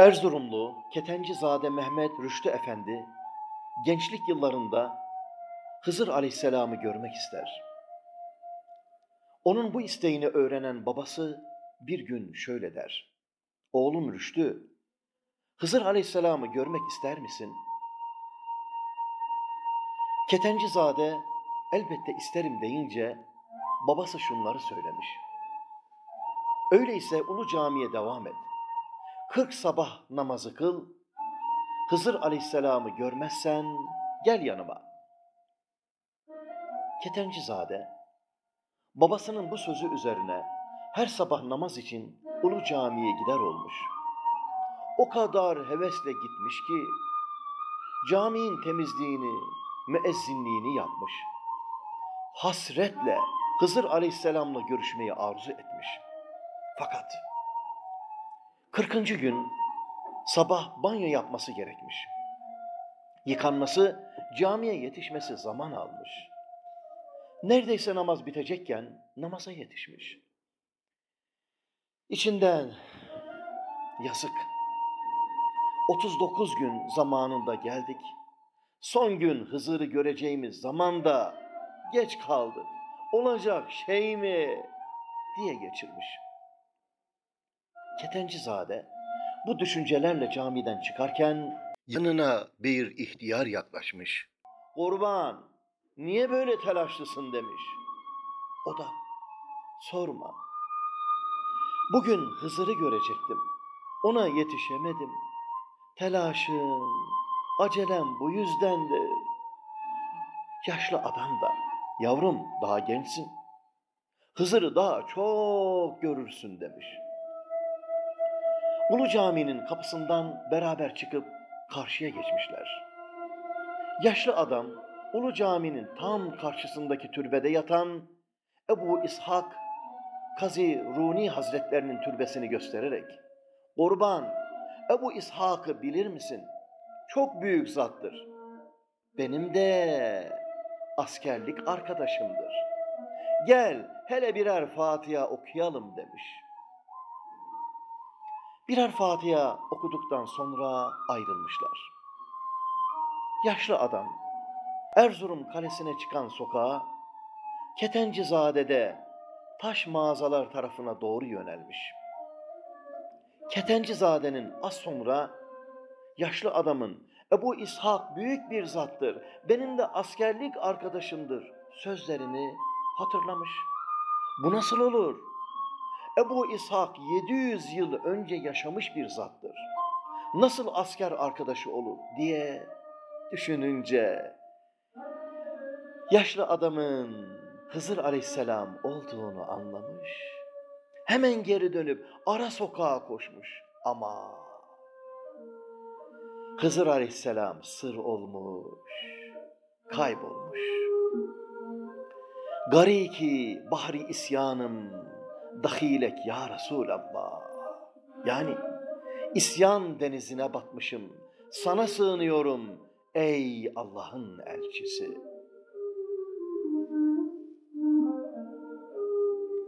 Erzurumlu Ketencizade Mehmet Rüştü Efendi gençlik yıllarında Hızır Aleyhisselam'ı görmek ister. Onun bu isteğini öğrenen babası bir gün şöyle der. Oğlum Rüştü, Hızır Aleyhisselam'ı görmek ister misin? Ketencizade elbette isterim deyince babası şunları söylemiş. Öyleyse Ulu Cami'ye devam et. Kırk sabah namazı kıl. Hızır Aleyhisselam'ı görmezsen gel yanıma. Ketencizade babasının bu sözü üzerine her sabah namaz için Ulu Cami'ye gider olmuş. O kadar hevesle gitmiş ki caminin temizliğini, müezzinliğini yapmış. Hasretle Hızır Aleyhisselam'la görüşmeyi arzu etmiş. Fakat 40. gün sabah banyo yapması gerekmiş. Yıkanması, camiye yetişmesi zaman almış. Neredeyse namaz bitecekken namaza yetişmiş. İçinden yazık. 39 gün zamanında geldik. Son gün Hızır'ı göreceğimiz zamanda geç kaldık. Olacak şey mi? diye geçirmiş. Ketencizade bu düşüncelerle camiden çıkarken yanına bir ihtiyar yaklaşmış. Kurban, niye böyle telaşlısın demiş. O da sorma. Bugün Hızır'ı görecektim. Ona yetişemedim. Telaşım, acelem bu yüzdendir. Yaşlı adam da, yavrum daha gençsin. Hızır'ı daha çok görürsün demiş. Ulu Cami'nin kapısından beraber çıkıp karşıya geçmişler. Yaşlı adam Ulu Cami'nin tam karşısındaki türbede yatan Ebu İshak Kazi Runi Hazretlerinin türbesini göstererek Kurban Ebu İshak'ı bilir misin? Çok büyük zattır. Benim de askerlik arkadaşımdır. Gel hele birer Fatiha okuyalım demiş. Birer Fatiha okuduktan sonra ayrılmışlar. Yaşlı adam Erzurum kalesine çıkan sokağa Ketencizade'de taş mağazalar tarafına doğru yönelmiş. Ketencizade'nin az sonra yaşlı adamın Ebu İshak büyük bir zattır, benim de askerlik arkadaşımdır sözlerini hatırlamış. Bu nasıl olur? Ebu İshak 700 yıl önce yaşamış bir zattır. Nasıl asker arkadaşı olur diye düşününce yaşlı adamın Hızır Aleyhisselam olduğunu anlamış. Hemen geri dönüp ara sokağa koşmuş ama Hızır Aleyhisselam sır olmuş, kaybolmuş. Gari ki bahri isyanım dahilek ya Resulallah. Yani isyan denizine batmışım. Sana sığınıyorum ey Allah'ın elçisi.